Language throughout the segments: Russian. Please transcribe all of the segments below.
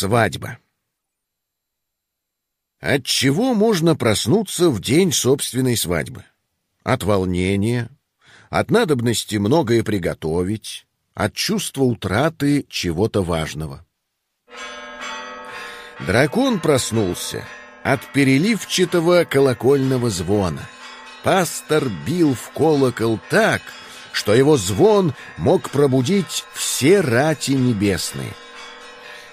Свадьба. От чего можно проснуться в день собственной свадьбы? От волнения, от надобности многое приготовить, от чувства утраты чего-то важного. Дракон проснулся от переливчатого колокольного звона. Пастор бил в колокол так, что его звон мог пробудить все рати небесные.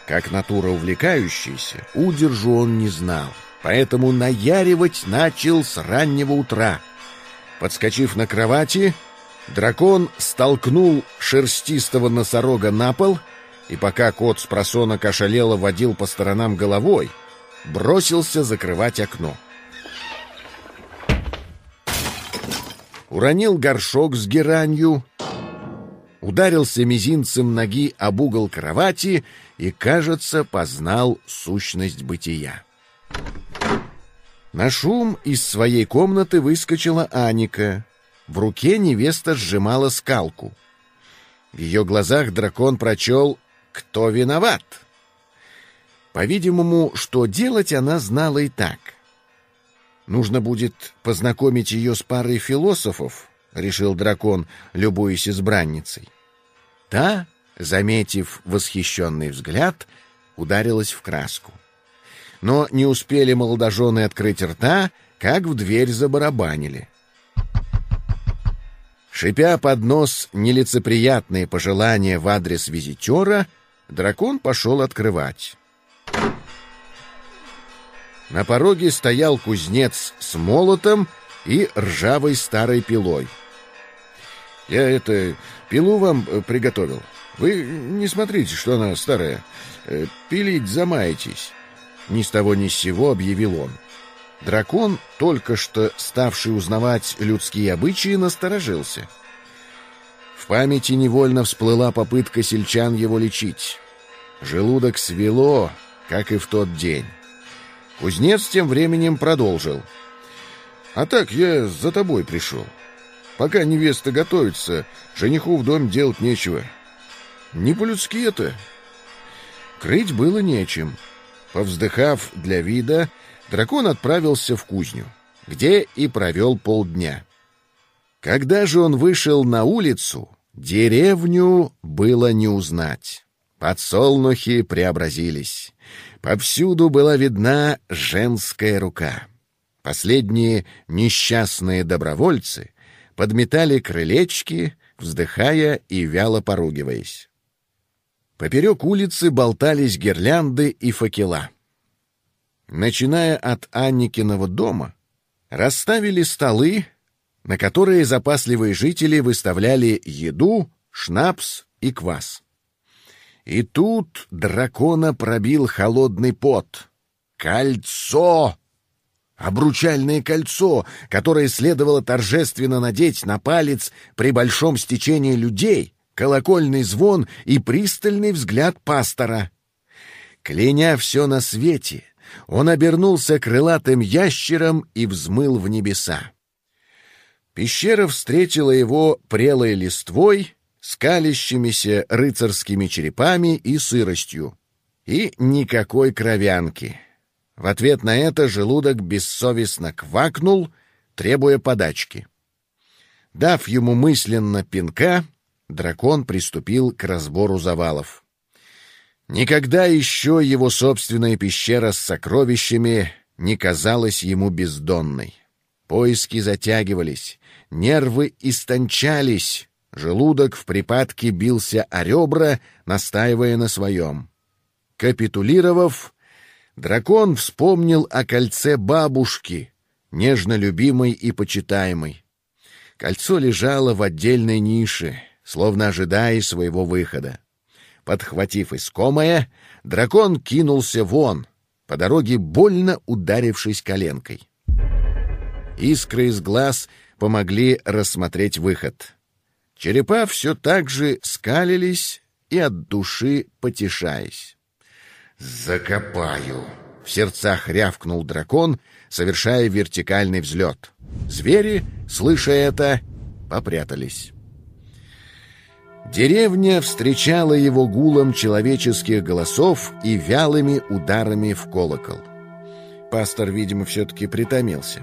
Как натура увлекающаяся, удержу он не знал, поэтому наяривать начал с раннего утра. Подскочив на кровати, дракон столкнул шерстистого носорога на пол, и пока кот с просонок ошалело водил по сторонам головой, бросился закрывать окно. Уронил горшок с геранью, ударился мизинцем ноги об угол кровати и, кажется, познал сущность бытия. На шум из своей комнаты выскочила Аника. В руке невеста сжимала скалку. В ее глазах дракон прочел «Кто виноват?». По-видимому, что делать она знала и так. «Нужно будет познакомить ее с парой философов», — решил дракон, любуясь избранницей. Та, заметив восхищенный взгляд, ударилась в краску. Но не успели молодожены открыть рта, как в дверь забарабанили. Шипя под нос нелицеприятные пожелания в адрес визитера, дракон пошел открывать. На пороге стоял кузнец с молотом и ржавой старой пилой. «Я это Пилу вам э, приготовил. Вы не смотрите, что она старая. Э, пилить замаетесь. Ни с того ни с сего объявил он. Дракон, только что ставший узнавать людские обычаи, насторожился. В памяти невольно всплыла попытка сельчан его лечить. Желудок свело, как и в тот день. Кузнец тем временем продолжил. «А так я за тобой пришел. Пока невеста готовится, жениху в дом делать нечего. Не по-людски это. Крыть было нечем. Повздыхав для вида, дракон отправился в кузню, где и провел полдня. Когда же он вышел на улицу, деревню было не узнать. Подсолнухи преобразились. Повсюду была видна женская рука. Последние несчастные добровольцы подметали крылечки, вздыхая и вяло поругиваясь. Поперек улицы болтались гирлянды и факела. Начиная от Анникиного дома, расставили столы, на которые запасливые жители выставляли еду, шнапс и квас. И тут дракона пробил холодный пот. «Кольцо!» обручальное кольцо, которое следовало торжественно надеть на палец при большом стечении людей, колокольный звон и пристальный взгляд пастора. Кляня все на свете, он обернулся крылатым ящером и взмыл в небеса. Пещера встретила его прелой листвой, скалящимися рыцарскими черепами и сыростью. И никакой кровянки — в ответ на это желудок бессовестно квакнул, требуя подачки. Дав ему мысленно пинка, дракон приступил к разбору завалов. Никогда еще его собственная пещера с сокровищами не казалась ему бездонной. Поиски затягивались, нервы истончались, желудок в припадке бился о ребра, настаивая на своем. Капитулировав, Дракон вспомнил о кольце бабушки, нежно любимой и почитаемой. Кольцо лежало в отдельной нише, словно ожидая своего выхода. Подхватив искомое, дракон кинулся вон, по дороге больно ударившись коленкой. Искры из глаз помогли рассмотреть выход. Черепа все так же скалились и от души потешаясь. «Закопаю!» — в сердцах рявкнул дракон, совершая вертикальный взлет. Звери, слыша это, попрятались. Деревня встречала его гулом человеческих голосов и вялыми ударами в колокол. Пастор, видимо, все-таки притомился.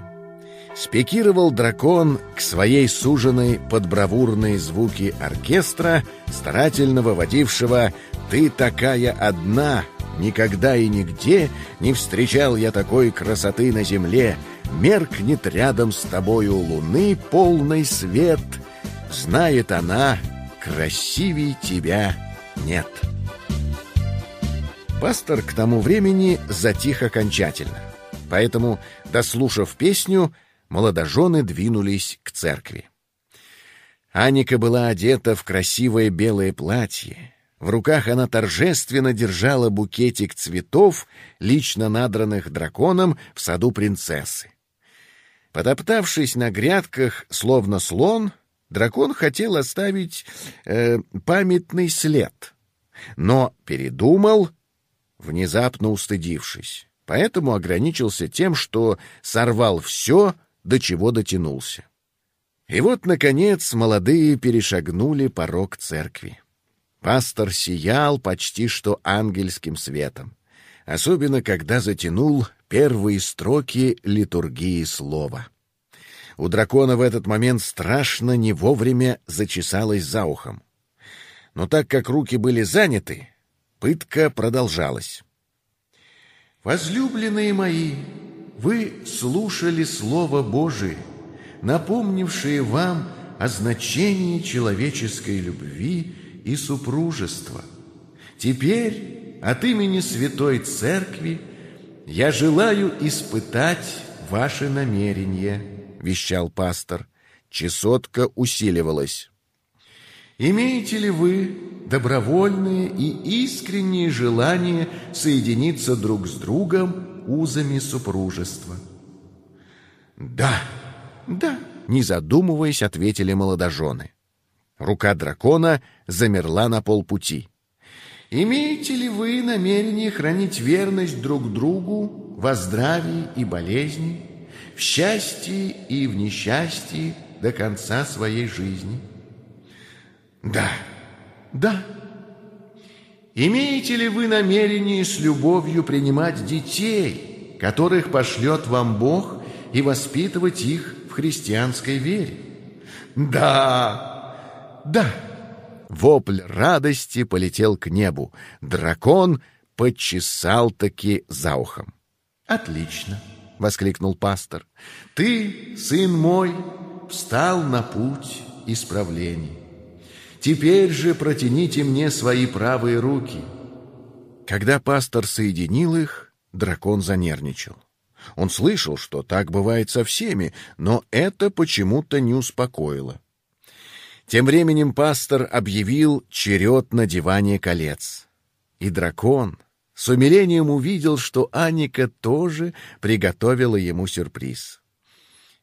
Спикировал дракон к своей суженой под бравурные звуки оркестра, старательно выводившего «Ты такая одна, никогда и нигде не встречал я такой красоты на земле, меркнет рядом с тобою луны полный свет, знает она, красивей тебя нет». Пастор к тому времени затих окончательно, поэтому, дослушав песню, молодожены двинулись к церкви. Аника была одета в красивое белое платье. В руках она торжественно держала букетик цветов, лично надранных драконом в саду принцессы. Потоптавшись на грядках, словно слон, дракон хотел оставить э, памятный след, но передумал, внезапно устыдившись. Поэтому ограничился тем, что сорвал все, до чего дотянулся. И вот, наконец, молодые перешагнули порог церкви. Пастор сиял почти что ангельским светом, особенно когда затянул первые строки литургии слова. У дракона в этот момент страшно не вовремя зачесалось за ухом. Но так как руки были заняты, пытка продолжалась. «Возлюбленные мои, вы слушали Слово Божие, напомнившее вам о значении человеческой любви и супружества. Теперь от имени Святой Церкви я желаю испытать ваши намерения, вещал пастор. Чесотка усиливалась. Имеете ли вы добровольные и искренние желания соединиться друг с другом узами супружества. «Да, да», — не задумываясь, ответили молодожены. Рука дракона замерла на полпути. «Имеете ли вы намерение хранить верность друг другу во здравии и болезни, в счастье и в несчастье до конца своей жизни?» «Да, да», Имеете ли вы намерение с любовью принимать детей, которых пошлет вам Бог, и воспитывать их в христианской вере? Да, да. Вопль радости полетел к небу. Дракон почесал-таки за ухом. «Отлично!» — воскликнул пастор. «Ты, сын мой, встал на путь исправления. Теперь же протяните мне свои правые руки». Когда пастор соединил их, дракон занервничал. Он слышал, что так бывает со всеми, но это почему-то не успокоило. Тем временем пастор объявил черед надевания колец. И дракон с умилением увидел, что Аника тоже приготовила ему сюрприз.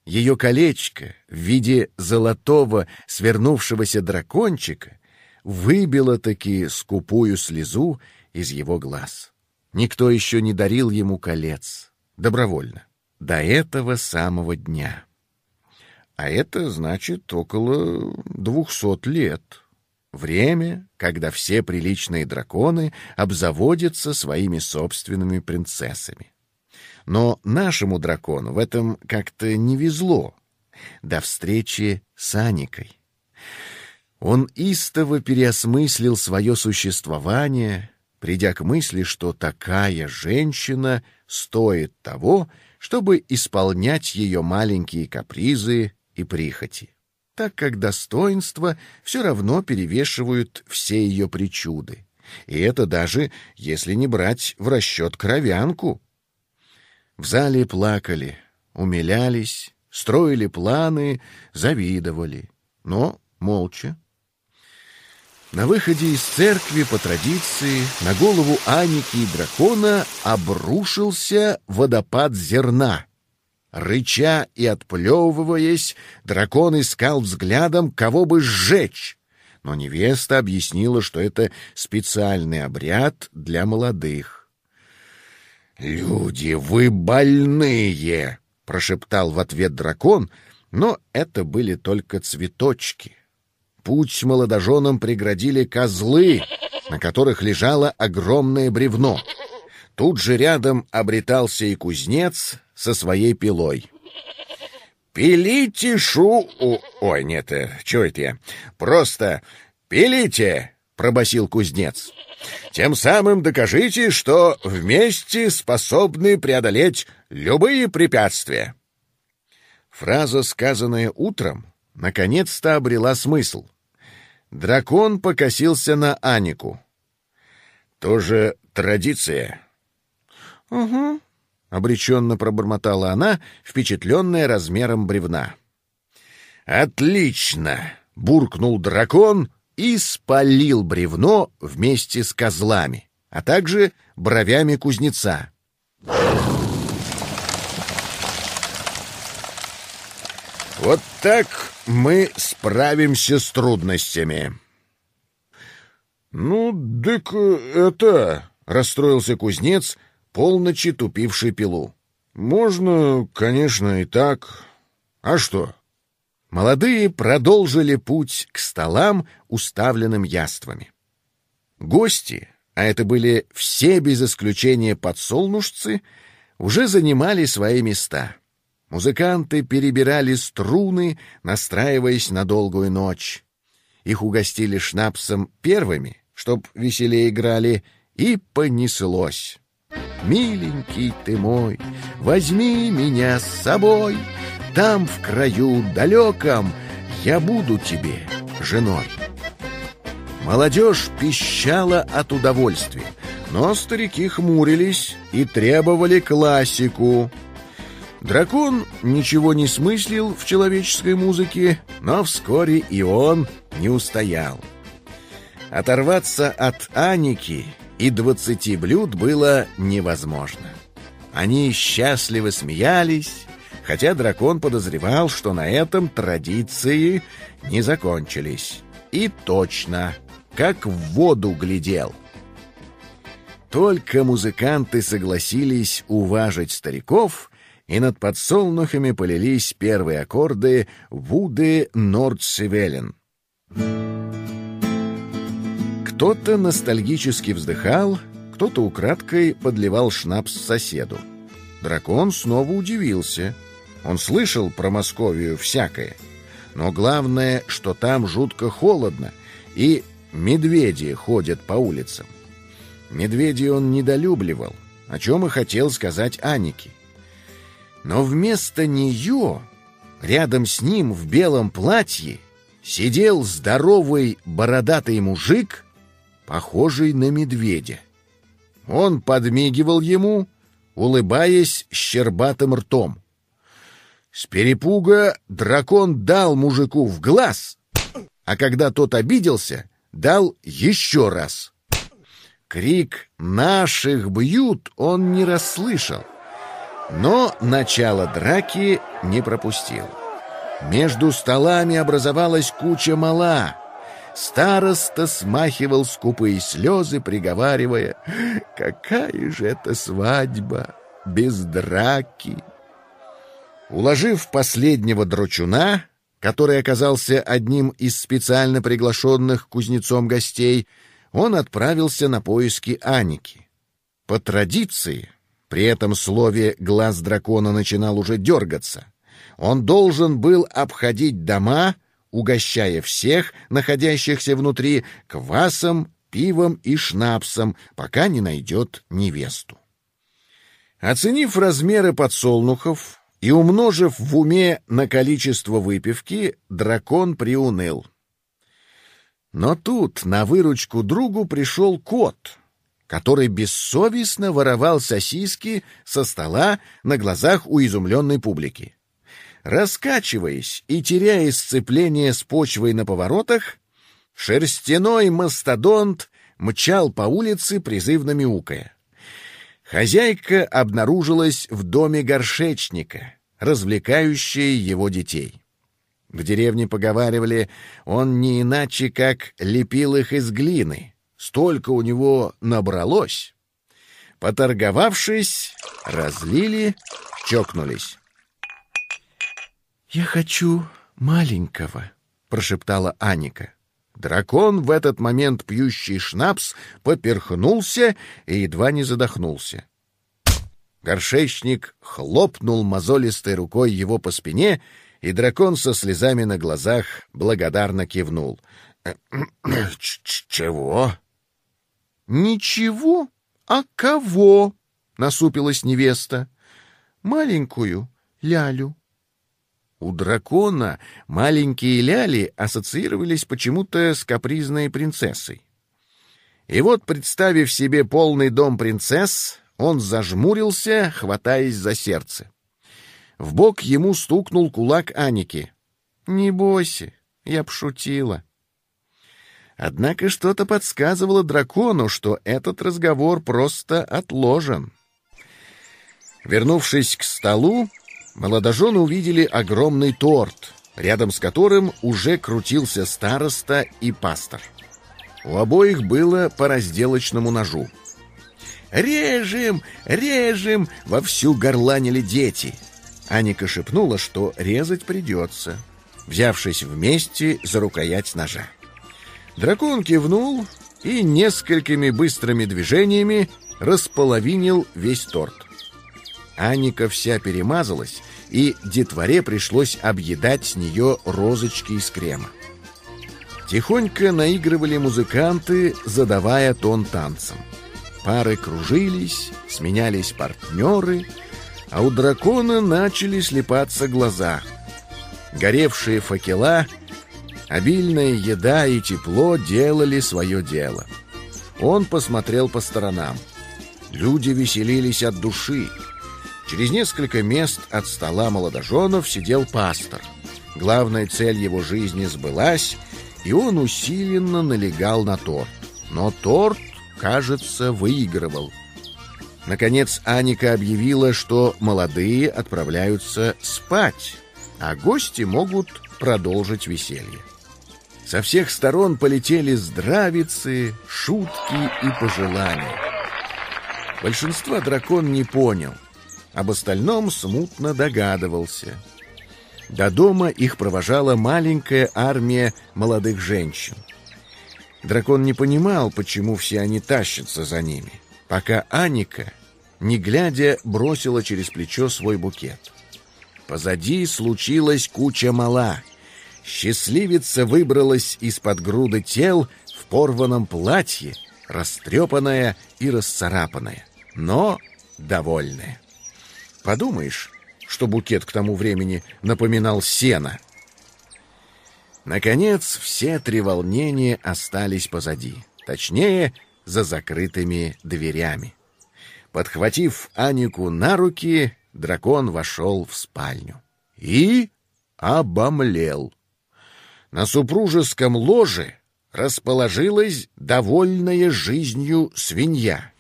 Ее колечко в виде золотого свернувшегося дракончика выбило таки скупую слезу из его глаз. Никто еще не дарил ему колец. Добровольно. До этого самого дня. А это значит около двухсот лет. Время, когда все приличные драконы обзаводятся своими собственными принцессами. Но нашему дракону в этом как-то не везло. До встречи с Аникой. Он истово переосмыслил свое существование, придя к мысли, что такая женщина стоит того, чтобы исполнять ее маленькие капризы и прихоти, так как достоинства все равно перевешивают все ее причуды. И это даже если не брать в расчет кровянку. В зале плакали, умилялись, строили планы, завидовали, но молча. На выходе из церкви по традиции на голову Аники и дракона обрушился водопад зерна. Рыча и отплевываясь, дракон искал взглядом, кого бы сжечь. Но невеста объяснила, что это специальный обряд для молодых. «Люди, вы больные!» — прошептал в ответ дракон, но это были только цветочки. путь молодоженам преградили козлы, на которых лежало огромное бревно. Тут же рядом обретался и кузнец со своей пилой. «Пилите шу...» «Ой, нет, э, чего это я? Просто пилите!» — пробасил кузнец. «Тем самым докажите, что вместе способны преодолеть любые препятствия». Фраза, сказанная утром, наконец-то обрела смысл. Дракон покосился на Анику. «Тоже традиция?» «Угу», — обреченно пробормотала она, впечатленная размером бревна. «Отлично!» — буркнул дракон и спалил бревно вместе с козлами, а также бровями кузнеца. Вот так мы справимся с трудностями. Ну, дык это, расстроился кузнец, полночи тупивший пилу. Можно, конечно, и так. А что? Молодые продолжили путь к столам, уставленным яствами. Гости, а это были все без исключения подсолнушцы, уже занимали свои места — Музыканты перебирали струны, настраиваясь на долгую ночь. Их угостили шнапсом первыми, чтоб веселее играли, и понеслось. «Миленький ты мой, возьми меня с собой, Там, в краю далеком, я буду тебе женой». Молодежь пищала от удовольствия, но старики хмурились и требовали классику — Дракон ничего не смыслил в человеческой музыке, но вскоре и он не устоял. Оторваться от Аники и двадцати блюд было невозможно. Они счастливо смеялись, хотя дракон подозревал, что на этом традиции не закончились. И точно, как в воду глядел. Только музыканты согласились уважить стариков — и над подсолнухами полились первые аккорды Вуды Нордсевелен. Кто-то ностальгически вздыхал, кто-то украдкой подливал шнапс соседу. Дракон снова удивился. Он слышал про Московию всякое. Но главное, что там жутко холодно, и медведи ходят по улицам. Медведей он недолюбливал, о чем и хотел сказать Анике. Но вместо нее, рядом с ним в белом платье, сидел здоровый бородатый мужик, похожий на медведя. Он подмигивал ему, улыбаясь щербатым ртом. С перепуга дракон дал мужику в глаз, а когда тот обиделся, дал еще раз. Крик «Наших бьют!» он не расслышал. Но начало драки не пропустил. Между столами образовалась куча мала. Староста смахивал скупые слезы, приговаривая, «Какая же это свадьба без драки!» Уложив последнего дрочуна, который оказался одним из специально приглашенных кузнецом гостей, он отправился на поиски Аники. По традиции при этом слове глаз дракона начинал уже дергаться. Он должен был обходить дома, угощая всех, находящихся внутри, квасом, пивом и шнапсом, пока не найдет невесту. Оценив размеры подсолнухов и умножив в уме на количество выпивки, дракон приуныл. Но тут на выручку другу пришел кот — который бессовестно воровал сосиски со стола на глазах у изумленной публики. Раскачиваясь и теряя сцепление с почвой на поворотах, шерстяной мастодонт мчал по улице, призывно мяукая. Хозяйка обнаружилась в доме горшечника, развлекающая его детей. В деревне поговаривали, он не иначе как лепил их из глины — Столько у него набралось. Поторговавшись, разлили, чокнулись. «Я хочу маленького», — прошептала Аника. Дракон, в этот момент пьющий шнапс, поперхнулся и едва не задохнулся. Горшечник хлопнул мозолистой рукой его по спине, и дракон со слезами на глазах благодарно кивнул. «Чего?» «Ничего? А кого?» — насупилась невеста. «Маленькую лялю». У дракона маленькие ляли ассоциировались почему-то с капризной принцессой. И вот, представив себе полный дом принцесс, он зажмурился, хватаясь за сердце. В бок ему стукнул кулак Аники. «Не бойся, я пошутила». Однако что-то подсказывало дракону, что этот разговор просто отложен. Вернувшись к столу, молодожены увидели огромный торт, рядом с которым уже крутился староста и пастор. У обоих было по разделочному ножу. «Режем! Режем!» — вовсю горланили дети. Аника шепнула, что резать придется, взявшись вместе за рукоять ножа. Дракон кивнул и несколькими быстрыми движениями располовинил весь торт. Аника вся перемазалась, и детворе пришлось объедать с нее розочки из крема. Тихонько наигрывали музыканты, задавая тон танцам. Пары кружились, сменялись партнеры, а у дракона начали слепаться глаза. Горевшие факела, обильная еда и тепло делали свое дело. Он посмотрел по сторонам. Люди веселились от души, Через несколько мест от стола молодоженов сидел пастор. Главная цель его жизни сбылась, и он усиленно налегал на торт. Но торт, кажется, выигрывал. Наконец Аника объявила, что молодые отправляются спать, а гости могут продолжить веселье. Со всех сторон полетели здравицы, шутки и пожелания. Большинства дракон не понял — об остальном смутно догадывался. До дома их провожала маленькая армия молодых женщин. Дракон не понимал, почему все они тащатся за ними, пока Аника, не глядя, бросила через плечо свой букет. Позади случилась куча мала. Счастливица выбралась из-под груды тел в порванном платье, растрепанная и расцарапанная, но довольная. Подумаешь, что букет к тому времени напоминал сено. Наконец, все три волнения остались позади. Точнее, за закрытыми дверями. Подхватив Анику на руки, дракон вошел в спальню. И обомлел. На супружеском ложе расположилась довольная жизнью свинья.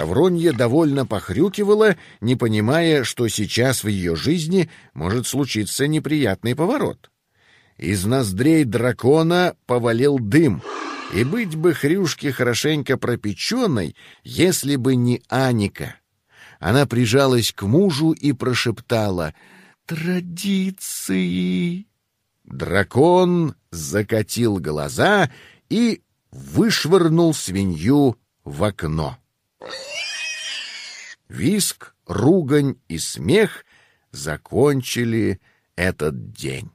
Авронья довольно похрюкивала, не понимая, что сейчас в ее жизни может случиться неприятный поворот. Из ноздрей дракона повалил дым, и быть бы хрюшке хорошенько пропеченной, если бы не Аника. Она прижалась к мужу и прошептала «Традиции!». Дракон закатил глаза и вышвырнул свинью в окно. Виск, ругань и смех закончили этот день.